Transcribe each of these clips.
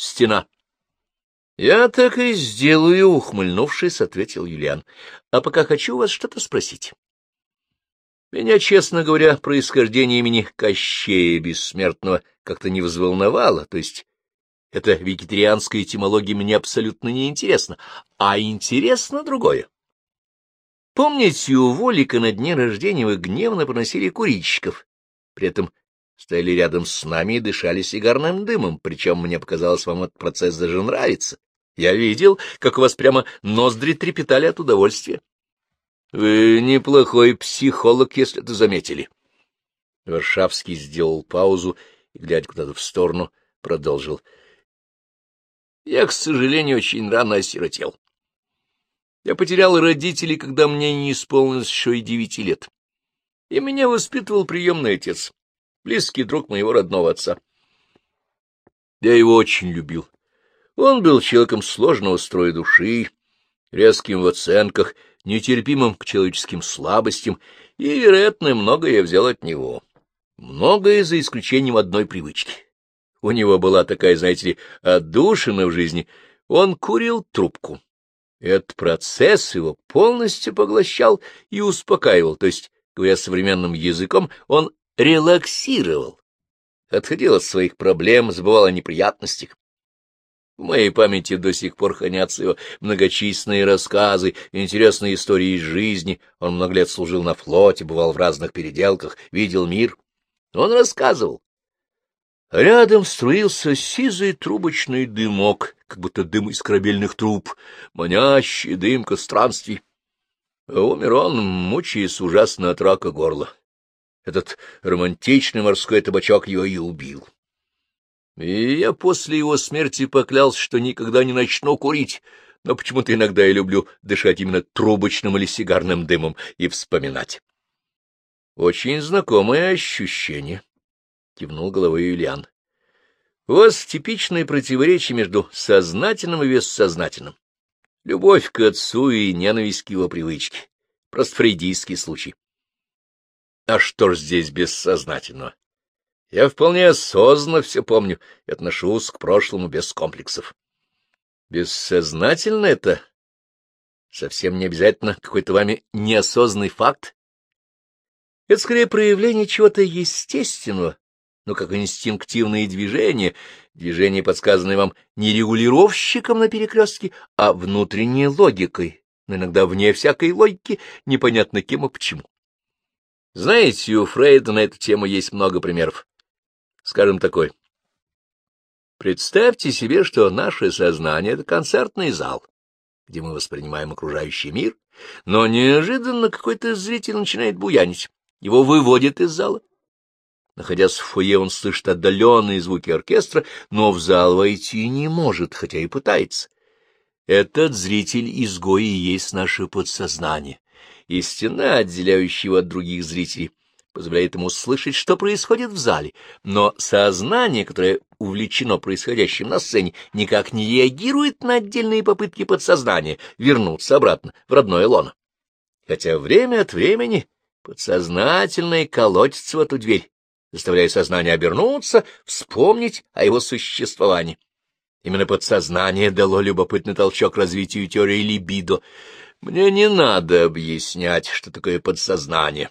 стена. — Я так и сделаю, — ухмыльнувшись, ответил Юлиан. — А пока хочу вас что-то спросить. Меня, честно говоря, происхождение имени Кощея Бессмертного как-то не взволновало, то есть эта вегетарианская этимология мне абсолютно не интересна, а интересно другое. Помните, у Волика на дне рождения вы гневно поносили курильщиков, при этом стояли рядом с нами и дышали сигарным дымом, причем мне показалось, вам этот процесс даже нравится. Я видел, как у вас прямо ноздри трепетали от удовольствия. Вы неплохой психолог, если это заметили. Варшавский сделал паузу и, глядя куда-то в сторону, продолжил. Я, к сожалению, очень рано осиротел. Я потерял родителей, когда мне не исполнилось еще и девяти лет. И меня воспитывал приемный отец, близкий друг моего родного отца. Я его очень любил. Он был человеком сложного строя души, резким в оценках, нетерпимым к человеческим слабостям, и, вероятно, многое я взял от него. Многое за исключением одной привычки. У него была такая, знаете ли, отдушина в жизни. Он курил трубку. Этот процесс его полностью поглощал и успокаивал, то есть, говоря современным языком, он релаксировал, отходил от своих проблем, забывал о неприятностях. В моей памяти до сих пор хранятся его многочисленные рассказы, интересные истории из жизни. Он много лет служил на флоте, бывал в разных переделках, видел мир. Он рассказывал. Рядом струился сизый трубочный дымок, как будто дым из корабельных труб, манящий дымка странствий. Умер он, мучаясь ужасно от рака горла. Этот романтичный морской табачок его и убил. И я после его смерти поклялся, что никогда не начну курить, но почему-то иногда я люблю дышать именно трубочным или сигарным дымом и вспоминать. Очень знакомое ощущение, — кивнул головой Юлиан. У вас типичное противоречие между сознательным и бессознательным. Любовь к отцу и ненависть к его привычке. Просто фрейдийский случай. А что ж здесь бессознательного? Я вполне осознанно все помню и отношусь к прошлому без комплексов. Бессознательно это совсем не обязательно какой-то вами неосознанный факт. Это скорее проявление чего-то естественного, но как инстинктивные движения, движения, подсказанные вам не регулировщиком на перекрестке, а внутренней логикой, но иногда вне всякой логики, непонятно кем и почему. Знаете, у Фрейда на эту тему есть много примеров скажем, такой. Представьте себе, что наше сознание — это концертный зал, где мы воспринимаем окружающий мир, но неожиданно какой-то зритель начинает буянить, его выводят из зала. Находясь в фойе, он слышит отдаленные звуки оркестра, но в зал войти не может, хотя и пытается. Этот зритель-изгой и есть наше подсознание, и стена, отделяющая его от других зрителей, позволяет ему слышать, что происходит в зале, но сознание, которое увлечено происходящим на сцене, никак не реагирует на отдельные попытки подсознания вернуться обратно в родное лоно. Хотя время от времени подсознательное колотится в эту дверь, заставляя сознание обернуться, вспомнить о его существовании. Именно подсознание дало любопытный толчок развитию теории либидо. Мне не надо объяснять, что такое подсознание.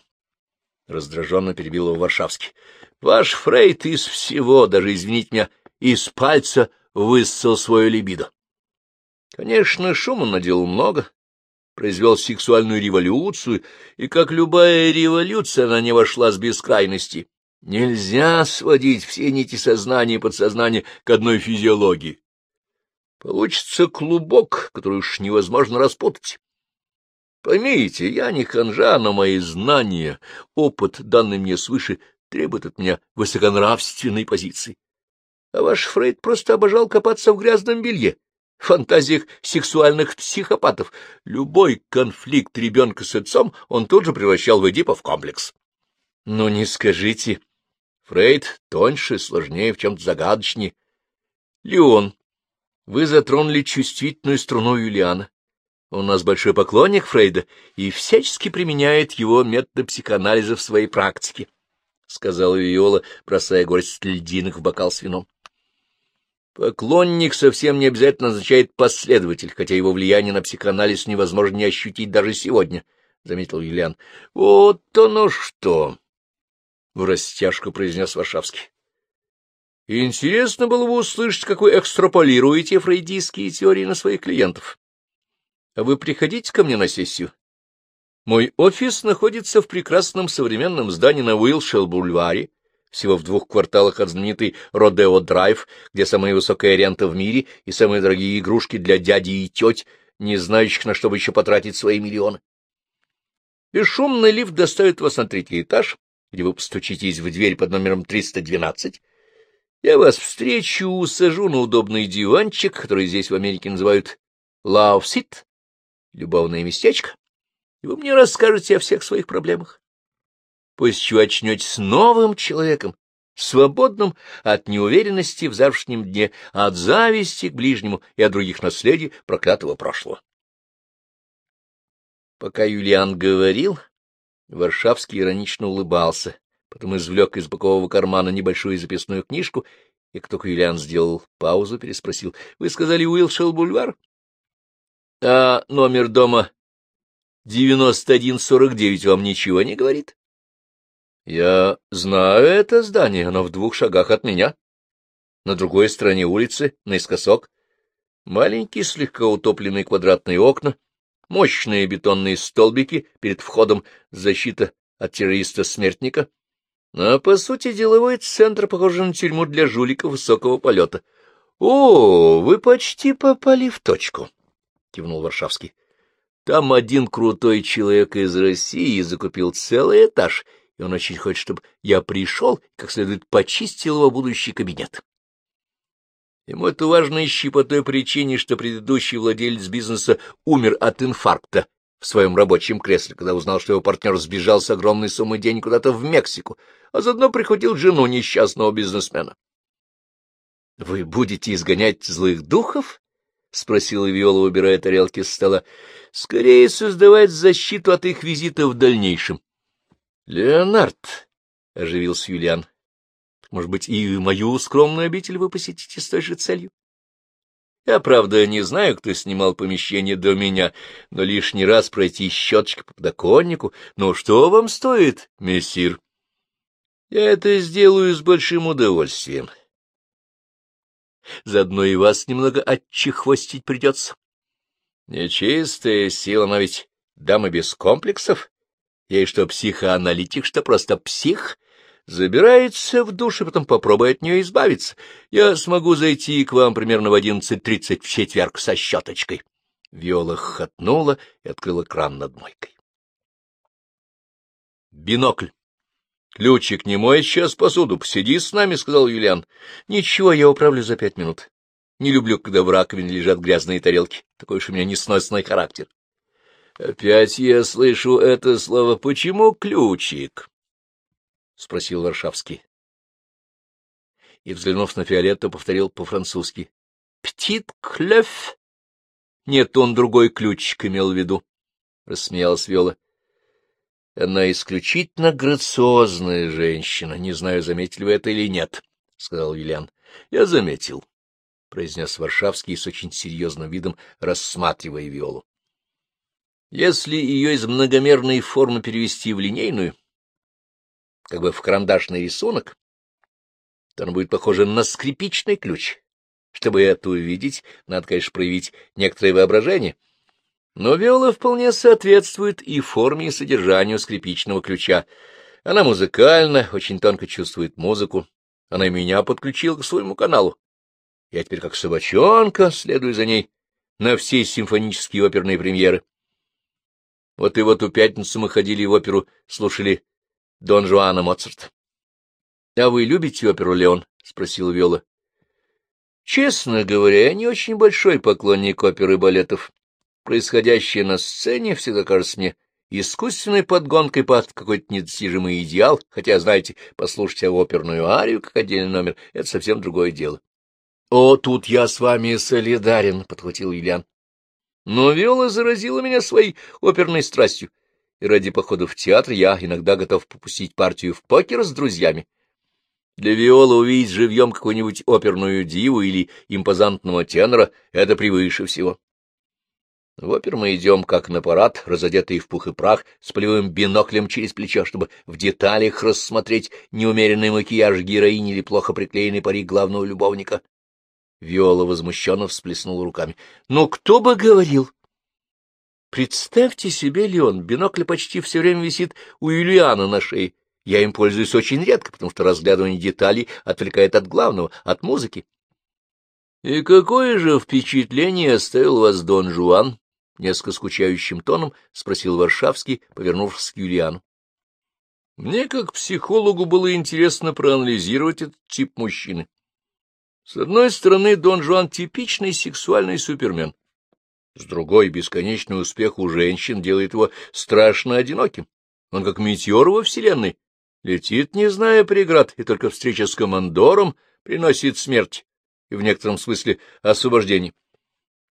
Раздраженно перебил его Варшавский. — Ваш Фрейд из всего, даже, извините меня, из пальца высосал свою либидо. Конечно, шума наделал много, произвел сексуальную революцию, и, как любая революция, она не вошла с бескрайности. Нельзя сводить все нити сознания и подсознания к одной физиологии. Получится клубок, который уж невозможно распутать. Поймите, я не ханжа, но мои знания, опыт, данный мне свыше, требует от меня высоконравственной позиции. А ваш Фрейд просто обожал копаться в грязном белье, фантазиях сексуальных психопатов. Любой конфликт ребенка с отцом он тут же превращал в Эдипов комплекс. Ну, не скажите. Фрейд тоньше, сложнее, в чем-то загадочнее. Леон, вы затронули чувствительную струну Юлиана. Он у нас большой поклонник Фрейда и всячески применяет его методы психоанализа в своей практике, — сказала Виола, бросая горсть льдинок в бокал с вином. Поклонник совсем не обязательно означает последователь, хотя его влияние на психоанализ невозможно не ощутить даже сегодня, — заметил Юлиан. — Вот оно что! — в растяжку произнес Варшавский. — Интересно было бы услышать, как вы экстраполируете фрейдистские теории на своих клиентов. А вы приходите ко мне на сессию. Мой офис находится в прекрасном современном здании на Уилшелл-бульваре, всего в двух кварталах от знаменитой Родео-драйв, где самая высокая рента в мире и самые дорогие игрушки для дяди и теть, не знающих, на что бы еще потратить свои миллионы. Бесшумный лифт доставит вас на третий этаж, где вы постучитесь в дверь под номером 312. Я вас встречу, усажу на удобный диванчик, который здесь в Америке называют «лав-сит», любовное местечко, и вы мне расскажете о всех своих проблемах после чего очнетесь новым человеком, свободным от неуверенности в завтрашнем дне, от зависти к ближнему и от других наследий проклятого прошлого. Пока Юлиан говорил, Варшавский иронично улыбался, потом извлек из бокового кармана небольшую записную книжку, и как только Юлиан сделал паузу, переспросил, — Вы сказали Уилшелл-бульвар? — А номер дома 9149 вам ничего не говорит? Я знаю это здание, оно в двух шагах от меня. На другой стороне улицы, наискосок, маленькие слегка утопленные квадратные окна, мощные бетонные столбики перед входом, защита от террориста-смертника. А, по сути, деловой центр похож на тюрьму для жуликов высокого полета. — О, вы почти попали в точку, — кивнул Варшавский. — Там один крутой человек из России закупил целый этаж — и он очень хочет, чтобы я пришел как следует почистил его будущий кабинет. Ему это важно еще по той причине, что предыдущий владелец бизнеса умер от инфаркта в своем рабочем кресле, когда узнал, что его партнер сбежал с огромной суммой денег куда-то в Мексику, а заодно прихватил жену несчастного бизнесмена. — Вы будете изгонять злых духов? — спросила Виола, убирая тарелки с стола. — Скорее создавать защиту от их визита в дальнейшем. Леонард, — оживился Юлиан, — может быть, и мою скромную обитель вы посетите с той же целью? Я, правда, не знаю, кто снимал помещение до меня, но лишний раз пройти щеточкой по подоконнику. Но что вам стоит, мессир? Я это сделаю с большим удовольствием. Заодно и вас немного отчехвостить придется. Нечистая сила, но ведь дама без комплексов. Ей что психоаналитик, что просто псих, забирается в душ и потом попробуй от нее избавиться. Я смогу зайти к вам примерно в одиннадцать тридцать в четверг со щеточкой. Виола хотнула и открыла кран над мойкой. Бинокль. Ключик не мой сейчас посуду, посиди с нами, — сказал Юлиан. — Ничего, я управлю за пять минут. Не люблю, когда в раковине лежат грязные тарелки. Такой уж у меня несносный характер. — Опять я слышу это слово. Почему ключик? — спросил Варшавский. И, взглянув на Фиолетту, повторил по-французски. — Птит клёф. Нет, он другой ключик имел в виду, — рассмеялась Виола. — Она исключительно грациозная женщина. Не знаю, заметили вы это или нет, — сказал Юлиан. — Я заметил, — произнес Варшавский с очень серьезным видом, рассматривая Виолу. Если ее из многомерной формы перевести в линейную, как бы в карандашный рисунок, то она будет похожа на скрипичный ключ. Чтобы это увидеть, надо, конечно, проявить некоторое воображение. Но Виола вполне соответствует и форме, и содержанию скрипичного ключа. Она музыкальна, очень тонко чувствует музыку. Она меня подключила к своему каналу. Я теперь как собачонка следую за ней на все симфонические оперные премьеры. Вот и в эту пятницу мы ходили в оперу, слушали Дон Жуана Моцарт. — А вы любите оперу, Леон? — спросил Виола. — Честно говоря, я не очень большой поклонник оперы и балетов. Происходящее на сцене всегда кажется мне искусственной подгонкой под какой-то недостижимый идеал, хотя, знаете, послушать оперную арию как отдельный номер — это совсем другое дело. — О, тут я с вами солидарен, — подхватил Юлиан. Но Виола заразила меня своей оперной страстью, и ради похода в театр я иногда готов попустить партию в покер с друзьями. Для Виола увидеть живьем какую-нибудь оперную диву или импозантного тенора — это превыше всего. В опер мы идем, как на парад, разодетые в пух и прах, с полевым биноклем через плечо, чтобы в деталях рассмотреть неумеренный макияж героини или плохо приклеенный парик главного любовника. Виола возмущенно всплеснула руками. — Ну, кто бы говорил? Представьте себе, Леон, бинокль почти все время висит у Юлиана на шее. Я им пользуюсь очень редко, потому что разглядывание деталей отвлекает от главного, от музыки. — И какое же впечатление оставил вас Дон Жуан? — несколько скучающим тоном спросил Варшавский, повернувшись к Юлиану. Мне, как психологу, было интересно проанализировать этот тип мужчины. С одной стороны, Дон Жуан — типичный сексуальный супермен. С другой, бесконечный успех у женщин делает его страшно одиноким. Он как метеор во Вселенной, Летит, не зная преград, и только встреча с командором приносит смерть и в некотором смысле освобождение.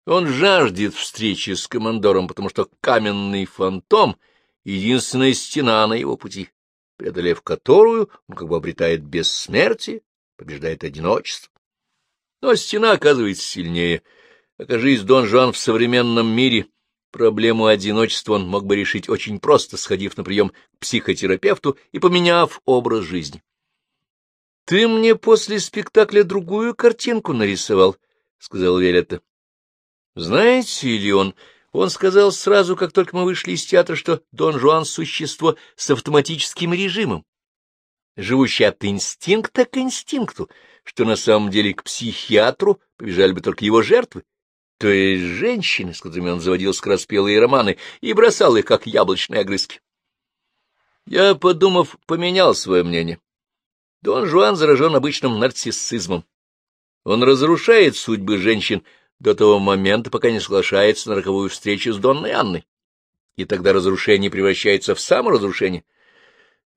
Он жаждет встречи с командором, потому что каменный фантом — единственная стена на его пути, преодолев которую он как бы обретает бессмертие, побеждает одиночество. Но стена оказывается сильнее. Окажись Дон Жуан в современном мире, Проблему одиночества он мог бы решить очень просто, сходив на прием к психотерапевту и поменяв образ жизни. — Ты мне после спектакля другую картинку нарисовал, — сказал Велета. — Знаете ли он, он сказал сразу, как только мы вышли из театра, что Дон Жуан — существо с автоматическим режимом, живущее от инстинкта к инстинкту, что на самом деле к психиатру побежали бы только его жертвы, то есть женщины, с которыми он заводил скороспелые романы, и бросал их, как яблочные огрызки. Я, подумав, поменял свое мнение. Дон Жуан заражен обычным нарциссизмом. Он разрушает судьбы женщин до того момента, пока не соглашается на роковую встречу с Донной Анной. И тогда разрушение превращается в саморазрушение.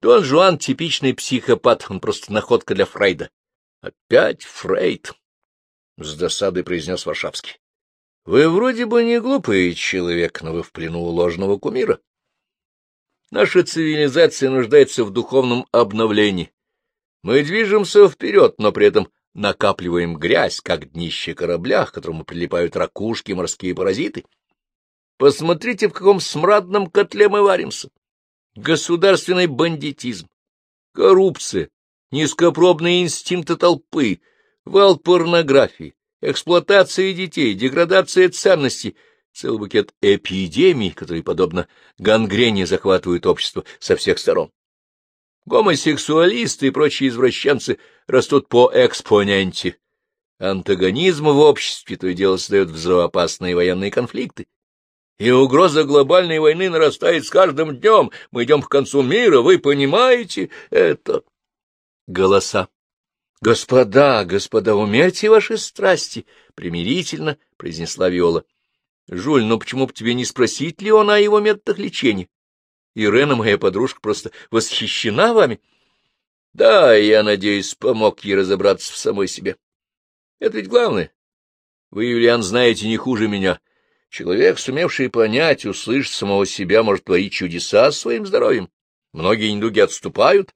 Дон Жуан — типичный психопат, он просто находка для Фрейда. — Опять Фрейд! — с досадой произнес Варшавский. Вы вроде бы не глупый человек, но вы в плену ложного кумира. Наша цивилизация нуждается в духовном обновлении. Мы движемся вперед, но при этом накапливаем грязь, как днище корабля, к которому прилипают ракушки, морские паразиты. Посмотрите, в каком смрадном котле мы варимся. Государственный бандитизм, коррупция, низкопробные инстинкты толпы, вал порнографии, эксплуатация детей, деградация ценностей, целый букет эпидемий, которые, подобно гангрене, захватывают общество со всех сторон. Гомосексуалисты и прочие извращенцы растут по экспоненте. Антагонизм в обществе то и дело создает взрывоопасные военные конфликты. И угроза глобальной войны нарастает с каждым днем. Мы идем к концу мира, вы понимаете это? Голоса. — Господа, господа, умерьте ваши страсти! — примирительно произнесла Виола. — Жуль, ну почему бы тебе не спросить Леона о его методах лечения? Ирена, моя подружка, просто восхищена вами. Да, я надеюсь, помог ей разобраться в самой себе. Это ведь главное. Вы, Юлиан, знаете не хуже меня. Человек, сумевший понять, услышать самого себя, может творить чудеса своим здоровьем. Многие недуги отступают.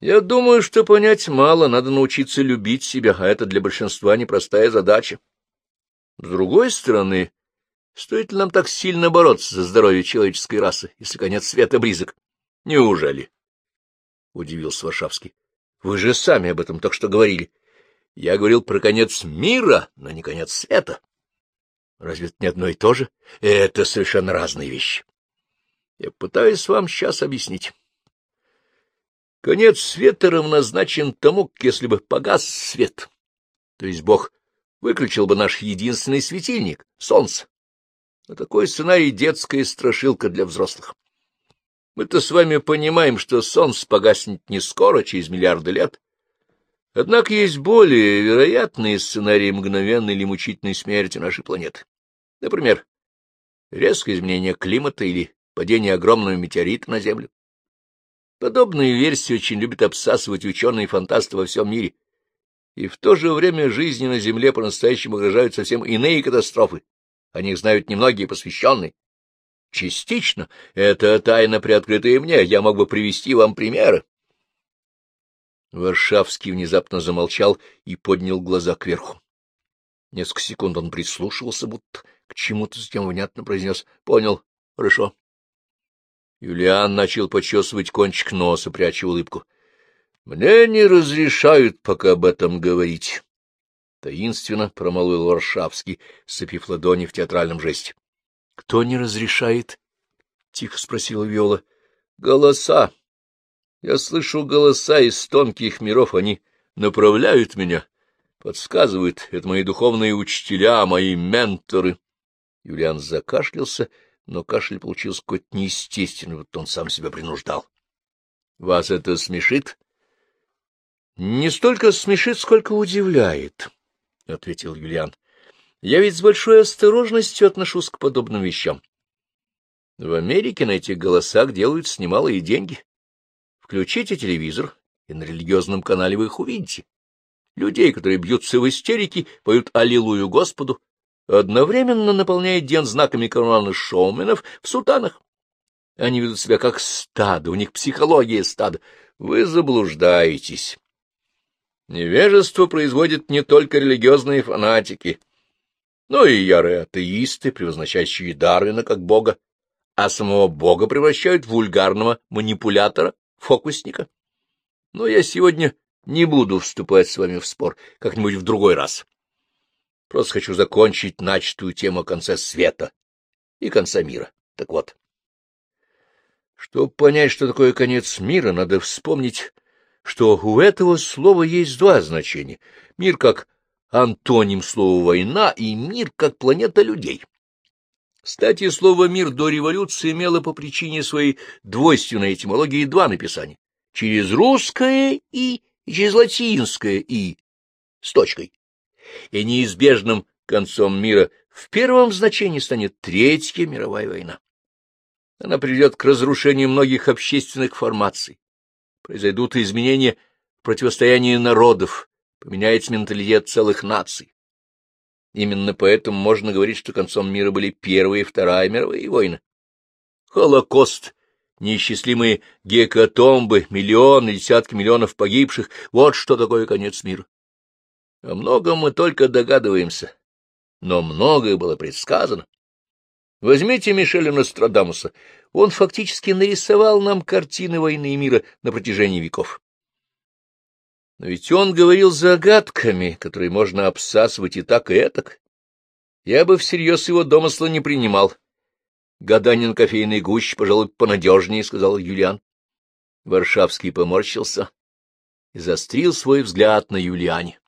Я думаю, что понять мало, надо научиться любить себя, а это для большинства непростая задача. С другой стороны, стоит ли нам так сильно бороться за здоровье человеческой расы, если конец света близок? Неужели? — удивился Варшавский. — Вы же сами об этом только что говорили. Я говорил про конец мира, но не конец света. Разве это не одно и то же? Это совершенно разные вещи. Я пытаюсь вам сейчас объяснить. Конец света равнозначен тому, если бы погас свет. То есть Бог выключил бы наш единственный светильник — солнце. Но такой сценарий — детская страшилка для взрослых. Мы-то с вами понимаем, что солнце погаснет не скоро, через миллиарды лет. Однако есть более вероятные сценарии мгновенной или мучительной смерти нашей планеты. Например, резкое изменение климата или падение огромного метеорита на Землю. Подобные версии очень любят обсасывать ученые-фантасты во всем мире. И в то же время жизни на Земле по-настоящему угрожают совсем иные катастрофы. О них знают немногие посвященные. Частично это тайна, приоткрытая мне, я мог бы привести вам примеры. Варшавский внезапно замолчал и поднял глаза кверху. Несколько секунд он прислушивался, будто к чему-то, затем внятно произнес «Понял, хорошо». Юлиан начал почесывать кончик носа, пряча улыбку. — Мне не разрешают пока об этом говорить. Таинственно промолвил Варшавский, сцепив ладони в театральном жесте. — Кто не разрешает? — тихо спросила Виола. — Голоса. Я слышу голоса из тонких миров, они направляют меня, подсказывают. Это мои духовные учителя, мои менторы. Юлиан закашлялся, но кашель получился какой-то неестественный, вот он сам себя принуждал. — Вас это смешит? — Не столько смешит, сколько удивляет, — ответил Юлиан. — Я ведь с большой осторожностью отношусь к подобным вещам. В Америке на этих голосах делаются немалые деньги. Включите телевизор, и на религиозном канале вы их увидите. Людей, которые бьются в истерике, поют «Аллилуйю Господу», одновременно наполняя день знаками карманных шоуменов в сутанах. Они ведут себя как стадо, у них психология стада. Вы заблуждаетесь. Невежество производит не только религиозные фанатики, но и ярые атеисты, превозносящие Дарвина как бога, а самого бога превращают в вульгарного манипулятора, фокусника. Но я сегодня не буду вступать с вами в спор, как-нибудь в другой раз. Просто хочу закончить начатую тему о конце света и конца мира. Так вот. Чтобы понять, что такое конец мира, надо вспомнить, что у этого слова есть два значения. Мир как антоним слова «война» и мир как планета людей. Кстати, слово «мир» до революции имело по причине своей двойственной этимологии два написания — через русское «и» и через латинское «и» с точкой. И неизбежным концом мира в первом значении станет Третья мировая война. Она приведет к разрушению многих общественных формаций. Произойдут изменения в противостоянии народов, поменяется менталитет целых наций. Именно поэтому можно говорить, что концом мира были Первая и Вторая мировые войны. Холокост, неисчислимые гекатомбы, миллионы, десятки миллионов погибших — вот что такое конец мира. О многом мы только догадываемся, но многое было предсказано. Возьмите Мишеля Нострадамуса. Он фактически нарисовал нам картины войны и мира на протяжении веков. Но ведь он говорил загадками, которые можно обсасывать и так, и этак. Я бы всерьез его домысла не принимал. Гадание на кофейной гуще, пожалуй, понадежнее, — сказал Юлиан. Варшавский поморщился и застрил свой взгляд на Юлиане.